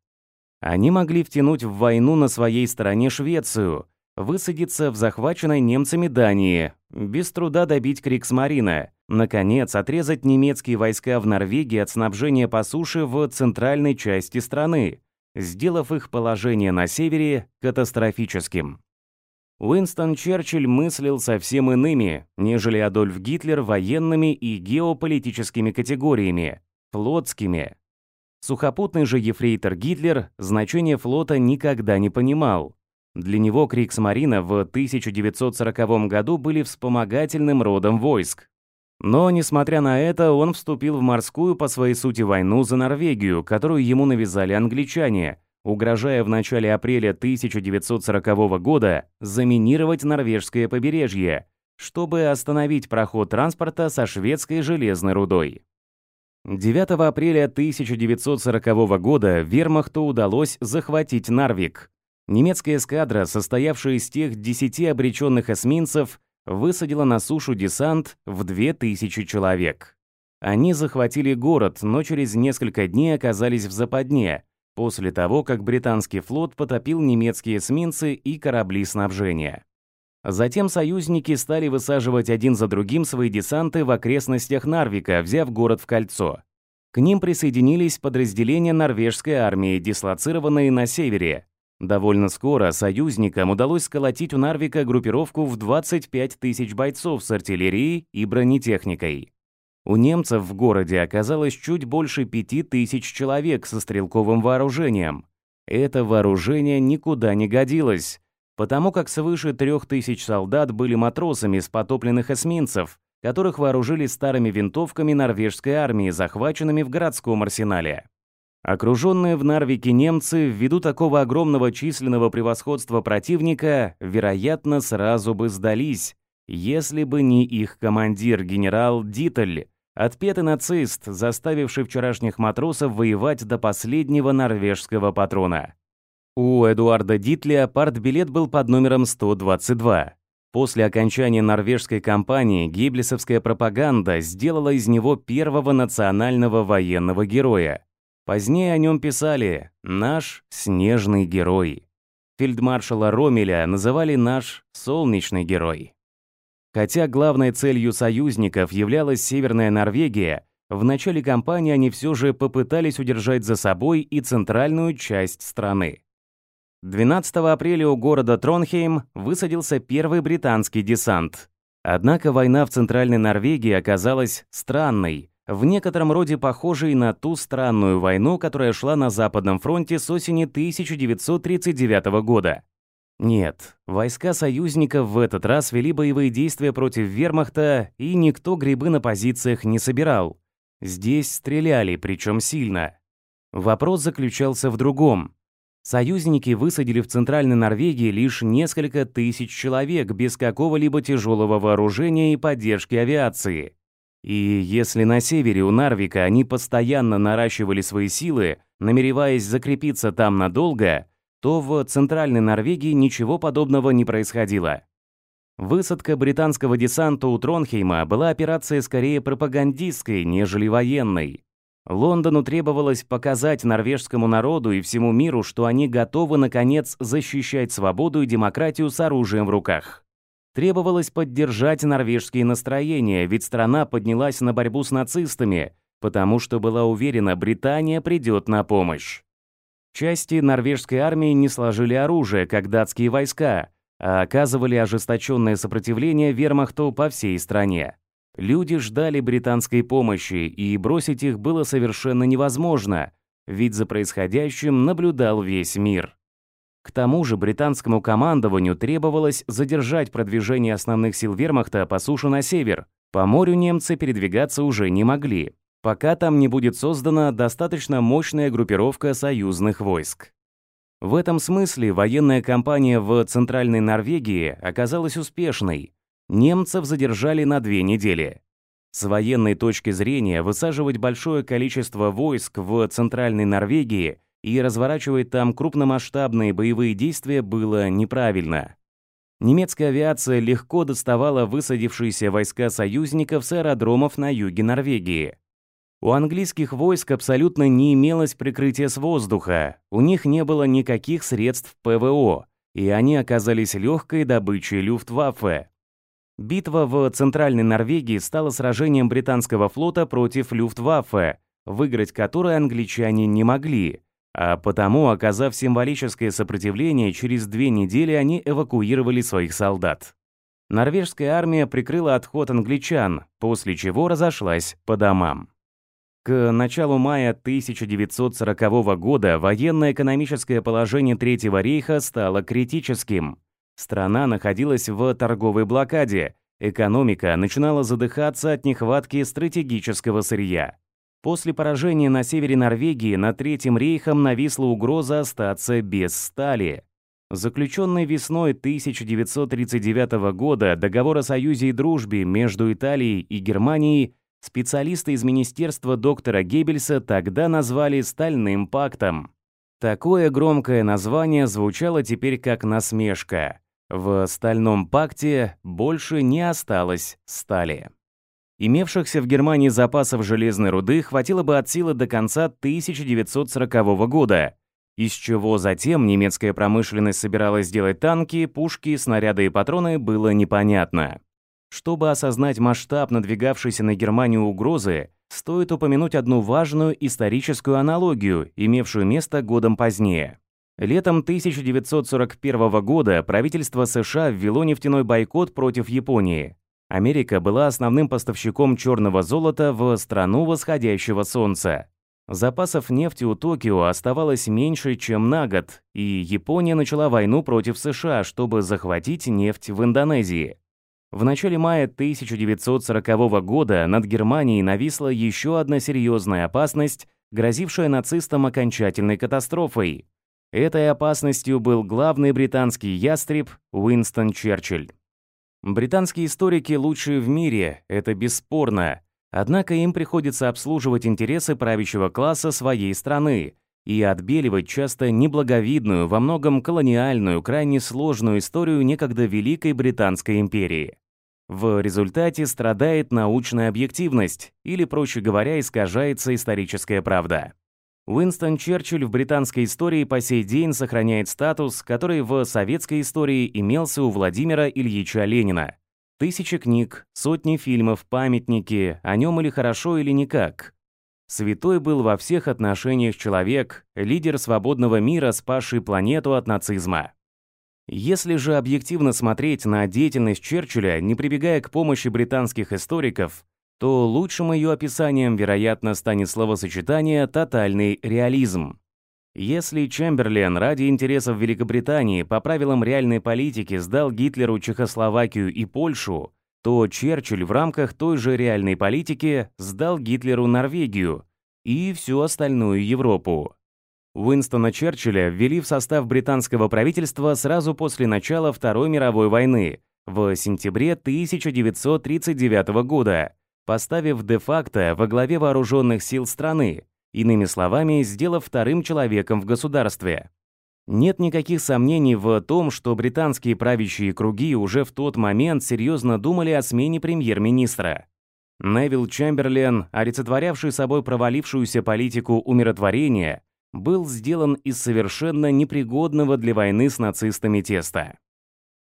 Они могли втянуть в войну на своей стороне Швецию – высадиться в захваченной немцами Дании, без труда добить Криксмарина, наконец отрезать немецкие войска в Норвегии от снабжения по суше в центральной части страны, сделав их положение на севере катастрофическим. Уинстон Черчилль мыслил совсем иными, нежели Адольф Гитлер военными и геополитическими категориями, флотскими. Сухопутный же ефрейтор Гитлер значение флота никогда не понимал – для него Криксмарина в 1940 году были вспомогательным родом войск. Но, несмотря на это, он вступил в морскую по своей сути войну за Норвегию, которую ему навязали англичане, угрожая в начале апреля 1940 года заминировать норвежское побережье, чтобы остановить проход транспорта со шведской железной рудой. 9 апреля 1940 года вермахту удалось захватить Нарвик, немецкая эскадра, состоявшая из тех 10 обреченных эсминцев, высадила на сушу десант в 2000 человек. Они захватили город, но через несколько дней оказались в западне, после того, как британский флот потопил немецкие эсминцы и корабли снабжения. Затем союзники стали высаживать один за другим свои десанты в окрестностях Нарвика, взяв город в кольцо. К ним присоединились подразделения норвежской армии, дислоцированные на севере, Довольно скоро союзникам удалось сколотить у Нарвика группировку в 25 тысяч бойцов с артиллерией и бронетехникой. У немцев в городе оказалось чуть больше 5 тысяч человек со стрелковым вооружением. Это вооружение никуда не годилось, потому как свыше 3 тысяч солдат были матросами с потопленных эсминцев, которых вооружили старыми винтовками норвежской армии, захваченными в городском арсенале. Окруженные в Нарвике немцы, ввиду такого огромного численного превосходства противника, вероятно, сразу бы сдались, если бы не их командир генерал Диталь, отпетый нацист, заставивший вчерашних матросов воевать до последнего норвежского патрона. У Эдуарда Дитля партбилет был под номером 122. После окончания норвежской кампании гиблисовская пропаганда сделала из него первого национального военного героя – Позднее о нем писали «наш снежный герой». Фельдмаршала Ромеля называли «наш солнечный герой». Хотя главной целью союзников являлась Северная Норвегия, в начале кампании они все же попытались удержать за собой и центральную часть страны. 12 апреля у города Тронхейм высадился первый британский десант. Однако война в Центральной Норвегии оказалась странной в некотором роде похожей на ту странную войну, которая шла на Западном фронте с осени 1939 года. Нет, войска союзников в этот раз вели боевые действия против вермахта, и никто грибы на позициях не собирал. Здесь стреляли, причем сильно. Вопрос заключался в другом. Союзники высадили в Центральной Норвегии лишь несколько тысяч человек без какого-либо тяжелого вооружения и поддержки авиации. И если на севере у Нарвика они постоянно наращивали свои силы, намереваясь закрепиться там надолго, то в центральной Норвегии ничего подобного не происходило. Высадка британского десанта у Тронхейма была операцией скорее пропагандистской, нежели военной. Лондону требовалось показать норвежскому народу и всему миру, что они готовы, наконец, защищать свободу и демократию с оружием в руках требовалось поддержать норвежские настроения, ведь страна поднялась на борьбу с нацистами, потому что была уверена, Британия придет на помощь. Части норвежской армии не сложили оружие, как датские войска, а оказывали ожесточенное сопротивление вермахту по всей стране. Люди ждали британской помощи, и бросить их было совершенно невозможно, ведь за происходящим наблюдал весь мир. К тому же британскому командованию требовалось задержать продвижение основных сил вермахта по суше на север. По морю немцы передвигаться уже не могли, пока там не будет создана достаточно мощная группировка союзных войск. В этом смысле военная кампания в Центральной Норвегии оказалась успешной. Немцев задержали на две недели. С военной точки зрения высаживать большое количество войск в Центральной Норвегии – и разворачивать там крупномасштабные боевые действия было неправильно. Немецкая авиация легко доставала высадившиеся войска союзников с аэродромов на юге Норвегии. У английских войск абсолютно не имелось прикрытия с воздуха, у них не было никаких средств ПВО, и они оказались легкой добычей Люфтваффе. Битва в Центральной Норвегии стала сражением британского флота против Люфтваффе, выиграть которое англичане не могли, а Потому, оказав символическое сопротивление, через две недели они эвакуировали своих солдат. Норвежская армия прикрыла отход англичан, после чего разошлась по домам. К началу мая 1940 года военно-экономическое положение Третьего рейха стало критическим. Страна находилась в торговой блокаде, экономика начинала задыхаться от нехватки стратегического сырья. После поражения на севере Норвегии на Третьим рейхом нависла угроза остаться без стали. Заключенный весной 1939 года договор о союзе и дружбе между Италией и Германией специалисты из министерства доктора Геббельса тогда назвали «Стальным пактом». Такое громкое название звучало теперь как насмешка. В «Стальном пакте» больше не осталось стали имевшихся в Германии запасов железной руды хватило бы от силы до конца 1940 года, из чего затем немецкая промышленность собиралась делать танки, пушки, снаряды и патроны, было непонятно. Чтобы осознать масштаб надвигавшейся на Германию угрозы, стоит упомянуть одну важную историческую аналогию, имевшую место годом позднее. Летом 1941 года правительство США ввело нефтяной бойкот против Японии – Америка была основным поставщиком черного золота в страну восходящего солнца. Запасов нефти у Токио оставалось меньше, чем на год, и Япония начала войну против США, чтобы захватить нефть в Индонезии. В начале мая 1940 года над Германией нависла еще одна серьезная опасность, грозившая нацистам окончательной катастрофой. Этой опасностью был главный британский ястреб Уинстон Черчилль. Британские историки лучшие в мире, это бесспорно. Однако им приходится обслуживать интересы правящего класса своей страны и отбеливать часто неблаговидную, во многом колониальную, крайне сложную историю некогда Великой Британской империи. В результате страдает научная объективность, или, проще говоря, искажается историческая правда. Уинстон Черчилль в британской истории по сей день сохраняет статус, который в советской истории имелся у Владимира Ильича Ленина. Тысячи книг, сотни фильмов, памятники, о нем или хорошо, или никак. Святой был во всех отношениях человек, лидер свободного мира, спасший планету от нацизма. Если же объективно смотреть на деятельность Черчилля, не прибегая к помощи британских историков, то лучшим ее описанием, вероятно, станет словосочетание «тотальный реализм». Если Чемберлен ради интересов Великобритании по правилам реальной политики сдал Гитлеру Чехословакию и Польшу, то Черчилль в рамках той же реальной политики сдал Гитлеру Норвегию и всю остальную Европу. Уинстона Черчилля ввели в состав британского правительства сразу после начала Второй мировой войны, в сентябре 1939 года, поставив де-факто во главе вооруженных сил страны, иными словами, сделав вторым человеком в государстве. Нет никаких сомнений в том, что британские правящие круги уже в тот момент серьезно думали о смене премьер-министра. Невил Чемберлен, олицетворявший собой провалившуюся политику умиротворения, был сделан из совершенно непригодного для войны с нацистами теста.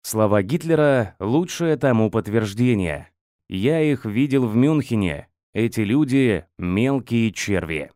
Слова Гитлера – лучшее тому подтверждение. Я их видел в Мюнхене. Эти люди — мелкие черви».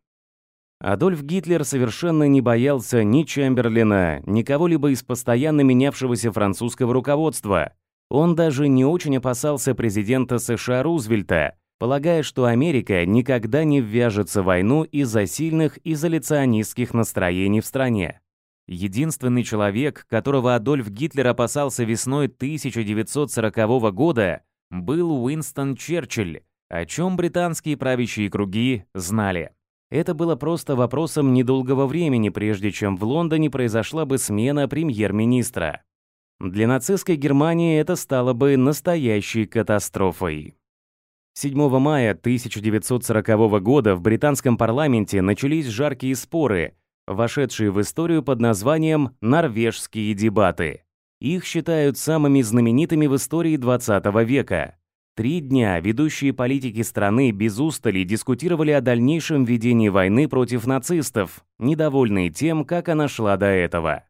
Адольф Гитлер совершенно не боялся ни Чемберлина, ни кого-либо из постоянно менявшегося французского руководства. Он даже не очень опасался президента США Рузвельта, полагая, что Америка никогда не ввяжется в войну из-за сильных изоляционистских настроений в стране. Единственный человек, которого Адольф Гитлер опасался весной 1940 года, был Уинстон Черчилль, о чем британские правящие круги знали. Это было просто вопросом недолгого времени, прежде чем в Лондоне произошла бы смена премьер-министра. Для нацистской Германии это стало бы настоящей катастрофой. 7 мая 1940 года в британском парламенте начались жаркие споры, вошедшие в историю под названием «Норвежские дебаты». Их считают самыми знаменитыми в истории 20 века. Три дня ведущие политики страны без устали дискутировали о дальнейшем ведении войны против нацистов, недовольные тем, как она шла до этого.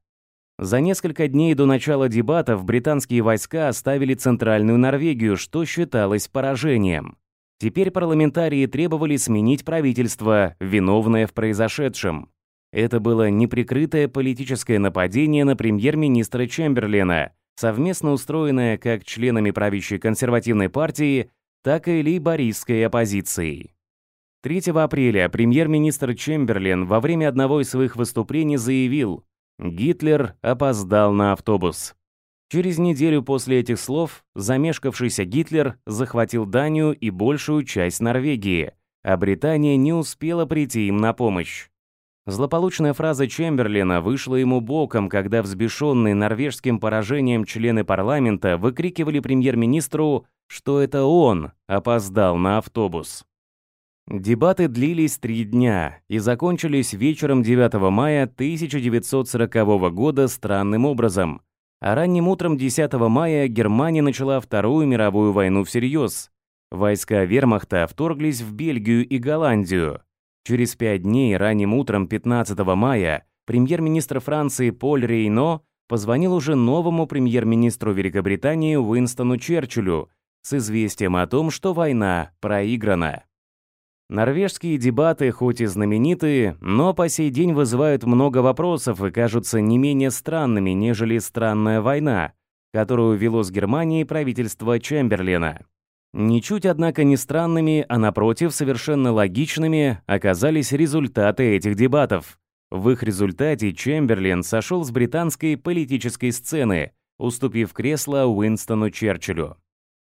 За несколько дней до начала дебатов британские войска оставили центральную Норвегию, что считалось поражением. Теперь парламентарии требовали сменить правительство, виновное в произошедшем. Это было неприкрытое политическое нападение на премьер-министра Чемберлена, совместно устроенное как членами правящей консервативной партии, так и лейбористской оппозицией. 3 апреля премьер-министр Чемберлен во время одного из своих выступлений заявил «Гитлер опоздал на автобус». Через неделю после этих слов замешкавшийся Гитлер захватил Данию и большую часть Норвегии, а Британия не успела прийти им на помощь. Злополучная фраза Чемберлина вышла ему боком, когда взбешенные норвежским поражением члены парламента выкрикивали премьер-министру, что это он опоздал на автобус. Дебаты длились три дня и закончились вечером 9 мая 1940 года странным образом. А ранним утром 10 мая Германия начала Вторую мировую войну всерьез. Войска вермахта вторглись в Бельгию и Голландию, Через пять дней ранним утром 15 мая премьер-министр Франции Поль Рейно позвонил уже новому премьер-министру Великобритании Уинстону Черчиллю с известием о том, что война проиграна. Норвежские дебаты, хоть и знаменитые, но по сей день вызывают много вопросов и кажутся не менее странными, нежели странная война, которую вело с Германией правительство Чемберлина. Ничуть, однако, не странными, а напротив, совершенно логичными оказались результаты этих дебатов. В их результате Чемберлин сошел с британской политической сцены, уступив кресло Уинстону Черчиллю.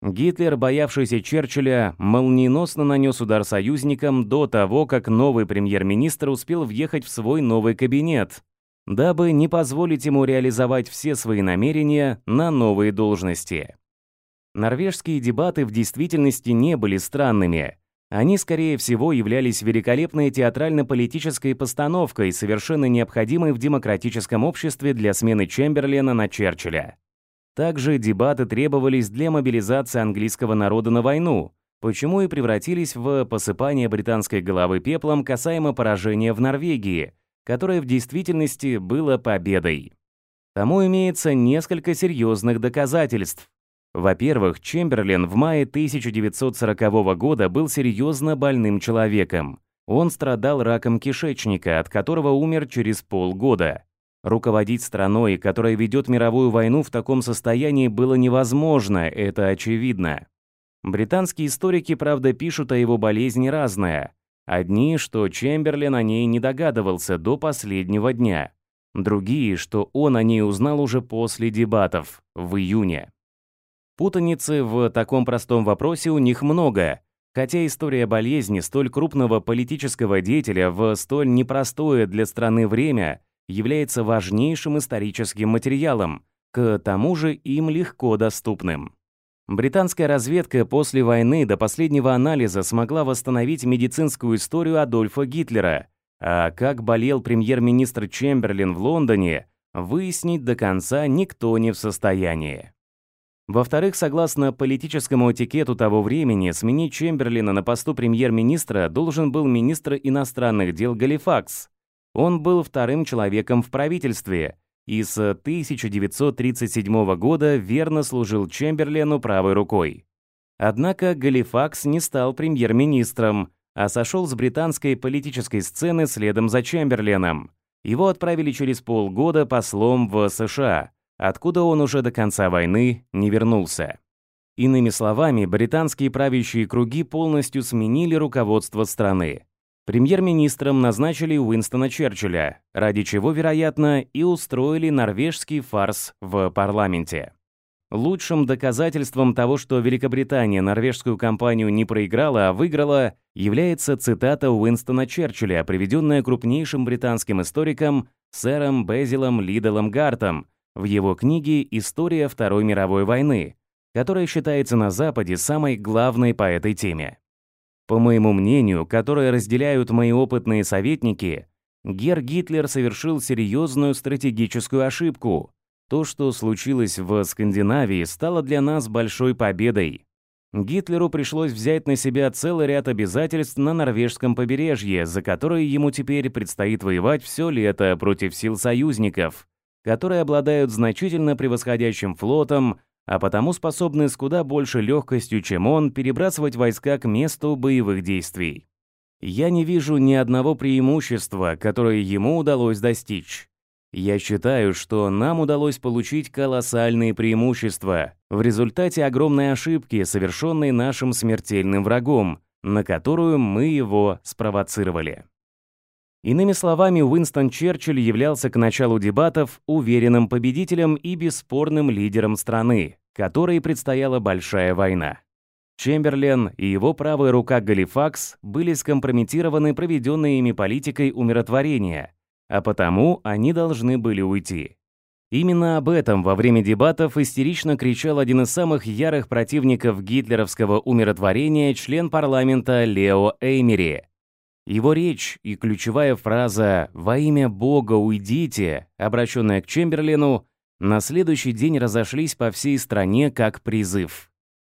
Гитлер, боявшийся Черчилля, молниеносно нанес удар союзникам до того, как новый премьер-министр успел въехать в свой новый кабинет, дабы не позволить ему реализовать все свои намерения на новые должности. Норвежские дебаты в действительности не были странными. Они, скорее всего, являлись великолепной театрально-политической постановкой, совершенно необходимой в демократическом обществе для смены Чемберлена на Черчилля. Также дебаты требовались для мобилизации английского народа на войну, почему и превратились в посыпание британской головы пеплом касаемо поражения в Норвегии, которое в действительности было победой. Тому имеется несколько серьезных доказательств, во-первых, Чемберлен в мае 1940 года был серьезно больным человеком. Он страдал раком кишечника, от которого умер через полгода. Руководить страной, которая ведет мировую войну в таком состоянии, было невозможно, это очевидно. Британские историки, правда, пишут о его болезни разное. Одни, что Чемберлен о ней не догадывался до последнего дня. Другие, что он о ней узнал уже после дебатов, в июне. Путаницы в таком простом вопросе у них много, хотя история болезни столь крупного политического деятеля в столь непростое для страны время является важнейшим историческим материалом, к тому же им легко доступным. Британская разведка после войны до последнего анализа смогла восстановить медицинскую историю Адольфа Гитлера, а как болел премьер-министр Чемберлин в Лондоне, выяснить до конца никто не в состоянии. Во-вторых, согласно политическому этикету того времени, сменить Чемберлина на посту премьер-министра должен был министр иностранных дел Галифакс. Он был вторым человеком в правительстве и с 1937 года верно служил Чемберлену правой рукой. Однако Галифакс не стал премьер-министром, а сошел с британской политической сцены следом за Чемберленом. Его отправили через полгода послом в США – откуда он уже до конца войны не вернулся. Иными словами, британские правящие круги полностью сменили руководство страны. Премьер-министром назначили Уинстона Черчилля, ради чего, вероятно, и устроили норвежский фарс в парламенте. Лучшим доказательством того, что Великобритания норвежскую кампанию не проиграла, а выиграла, является цитата Уинстона Черчилля, приведенная крупнейшим британским историком сэром Безилом Лиделом Гартом – в его книге «История Второй мировой войны», которая считается на Западе самой главной по этой теме. По моему мнению, которое разделяют мои опытные советники, Гер Гитлер совершил серьезную стратегическую ошибку. То, что случилось в Скандинавии, стало для нас большой победой. Гитлеру пришлось взять на себя целый ряд обязательств на норвежском побережье, за которые ему теперь предстоит воевать все лето против сил союзников которые обладают значительно превосходящим флотом, а потому способны с куда больше легкостью, чем он, перебрасывать войска к месту боевых действий. Я не вижу ни одного преимущества, которое ему удалось достичь. Я считаю, что нам удалось получить колоссальные преимущества в результате огромной ошибки, совершенной нашим смертельным врагом, на которую мы его спровоцировали. Иными словами, Уинстон Черчилль являлся к началу дебатов уверенным победителем и бесспорным лидером страны, которой предстояла большая война. Чемберлен и его правая рука Галифакс были скомпрометированы проведенной ими политикой умиротворения, а потому они должны были уйти. Именно об этом во время дебатов истерично кричал один из самых ярых противников гитлеровского умиротворения член парламента Лео Эймери, его речь и ключевая фраза «Во имя Бога уйдите», обращенная к Чемберлену, на следующий день разошлись по всей стране как призыв.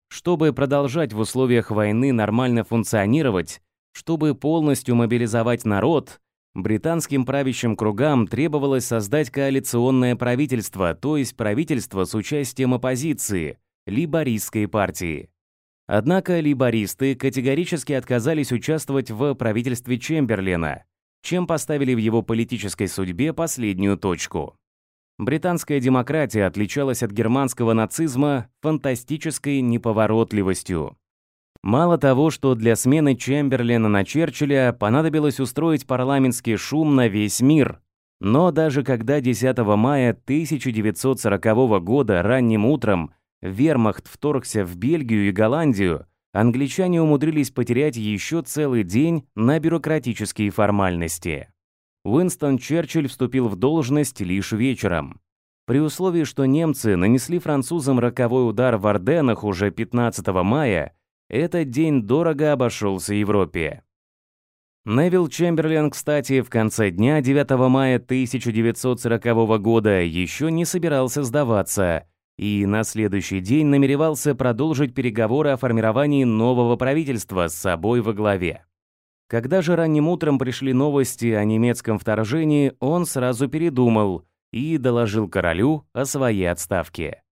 Чтобы продолжать в условиях войны нормально функционировать, чтобы полностью мобилизовать народ, британским правящим кругам требовалось создать коалиционное правительство, то есть правительство с участием оппозиции, либо либористской партии. Однако лейбористы категорически отказались участвовать в правительстве Чемберлена, чем поставили в его политической судьбе последнюю точку. Британская демократия отличалась от германского нацизма фантастической неповоротливостью. Мало того, что для смены Чемберлена на Черчилля понадобилось устроить парламентский шум на весь мир. Но даже когда 10 мая 1940 года ранним утром вермахт вторгся в Бельгию и Голландию, англичане умудрились потерять еще целый день на бюрократические формальности. Уинстон Черчилль вступил в должность лишь вечером. При условии, что немцы нанесли французам роковой удар в Орденах уже 15 мая, этот день дорого обошелся Европе. Невил Чемберлен, кстати, в конце дня 9 мая 1940 года еще не собирался сдаваться – и на следующий день намеревался продолжить переговоры о формировании нового правительства с собой во главе. Когда же ранним утром пришли новости о немецком вторжении, он сразу передумал и доложил королю о своей отставке.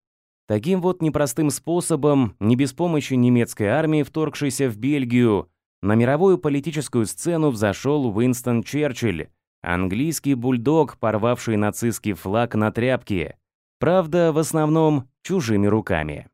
Таким вот непростым способом, не без помощи немецкой армии, вторгшейся в Бельгию, на мировую политическую сцену взошел Уинстон Черчилль, английский бульдог, порвавший нацистский флаг на тряпке – Правда, в основном чужими руками.